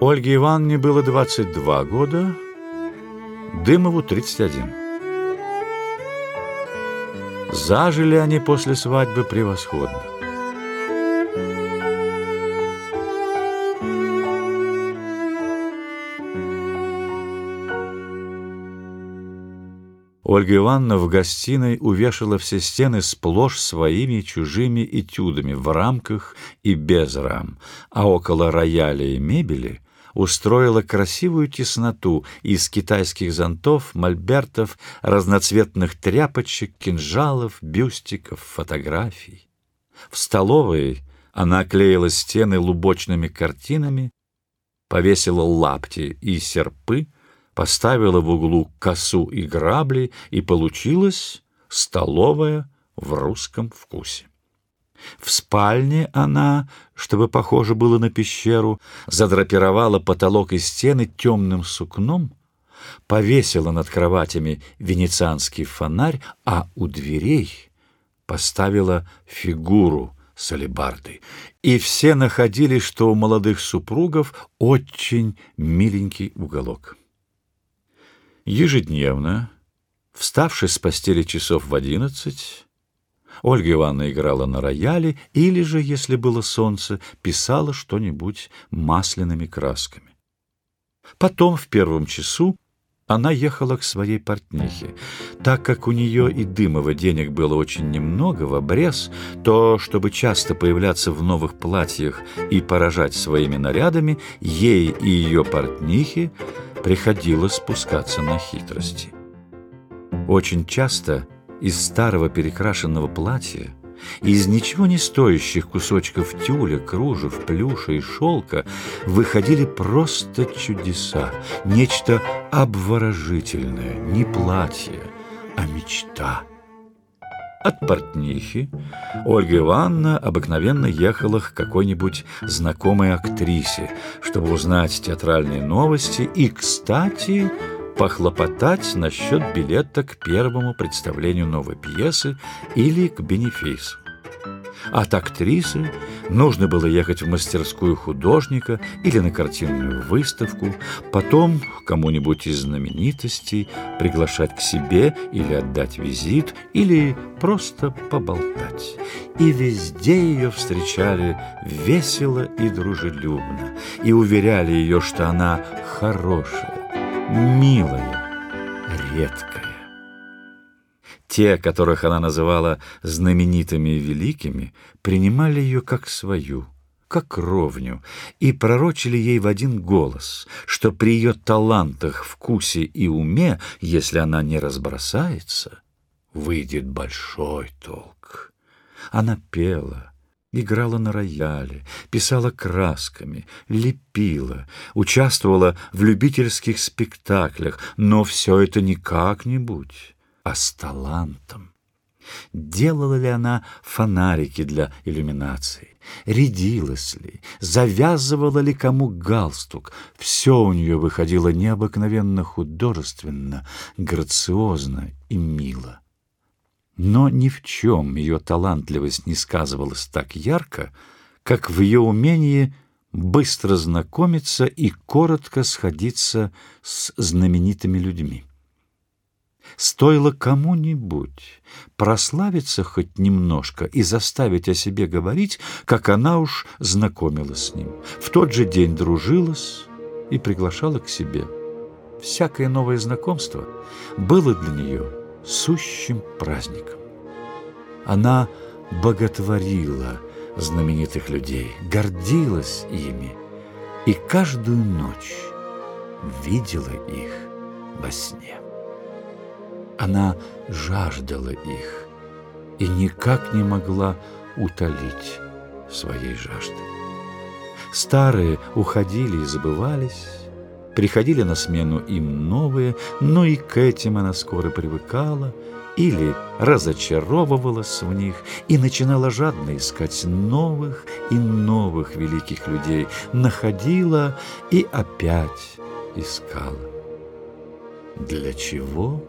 Ольге Ивановне было 22 года, Дымову 31. Зажили они после свадьбы превосходно. Ольга Ивановна в гостиной увешала все стены сплошь своими чужими этюдами в рамках и без рам, а около рояля и мебели устроила красивую тесноту из китайских зонтов, мольбертов, разноцветных тряпочек, кинжалов, бюстиков, фотографий. В столовой она клеила стены лубочными картинами, повесила лапти и серпы, поставила в углу косу и грабли, и получилась столовая в русском вкусе. В спальне она, чтобы похоже было на пещеру, задрапировала потолок и стены темным сукном, повесила над кроватями венецианский фонарь, а у дверей поставила фигуру с алебардой. И все находили, что у молодых супругов очень миленький уголок. Ежедневно, вставши с постели часов в одиннадцать, Ольга Ивановна играла на рояле или же, если было солнце, писала что-нибудь масляными красками. Потом, в первом часу, она ехала к своей портнихе. Так как у нее и Дымова денег было очень немного в обрез, то, чтобы часто появляться в новых платьях и поражать своими нарядами, ей и ее портнихе приходилось спускаться на хитрости. Очень часто из старого перекрашенного платья, из ничего не стоящих кусочков тюля, кружев, плюша и шелка выходили просто чудеса, нечто обворожительное, не платье, а мечта – от портнихи Ольга Ивановна обыкновенно ехала к какой-нибудь знакомой актрисе, чтобы узнать театральные новости и, кстати, похлопотать насчет билета к первому представлению новой пьесы или к бенефису. От актрисы нужно было ехать в мастерскую художника или на картинную выставку, потом кому-нибудь из знаменитостей приглашать к себе или отдать визит, или просто поболтать. И везде ее встречали весело и дружелюбно, и уверяли ее, что она хорошая, милая, редкая. Те, которых она называла знаменитыми и великими, принимали ее как свою, как ровню, и пророчили ей в один голос, что при ее талантах, вкусе и уме, если она не разбросается, выйдет большой толк. Она пела, играла на рояле, писала красками, лепила, участвовала в любительских спектаклях, но все это не как-нибудь, а с талантом. Делала ли она фонарики для иллюминации? Рядилась ли? Завязывала ли кому галстук? Все у нее выходило необыкновенно художественно, грациозно и мило. Но ни в чем ее талантливость не сказывалась так ярко, как в ее умении быстро знакомиться и коротко сходиться с знаменитыми людьми. Стоило кому-нибудь прославиться хоть немножко и заставить о себе говорить, как она уж знакомилась с ним. В тот же день дружилась и приглашала к себе. Всякое новое знакомство было для нее сущим праздником. Она боготворила знаменитых людей, гордилась ими и каждую ночь видела их во сне. Она жаждала их и никак не могла утолить своей жажды. Старые уходили и забывались, приходили на смену им новые, но и к этим она скоро привыкала или разочаровывалась в них и начинала жадно искать новых и новых великих людей, находила и опять искала. Для чего?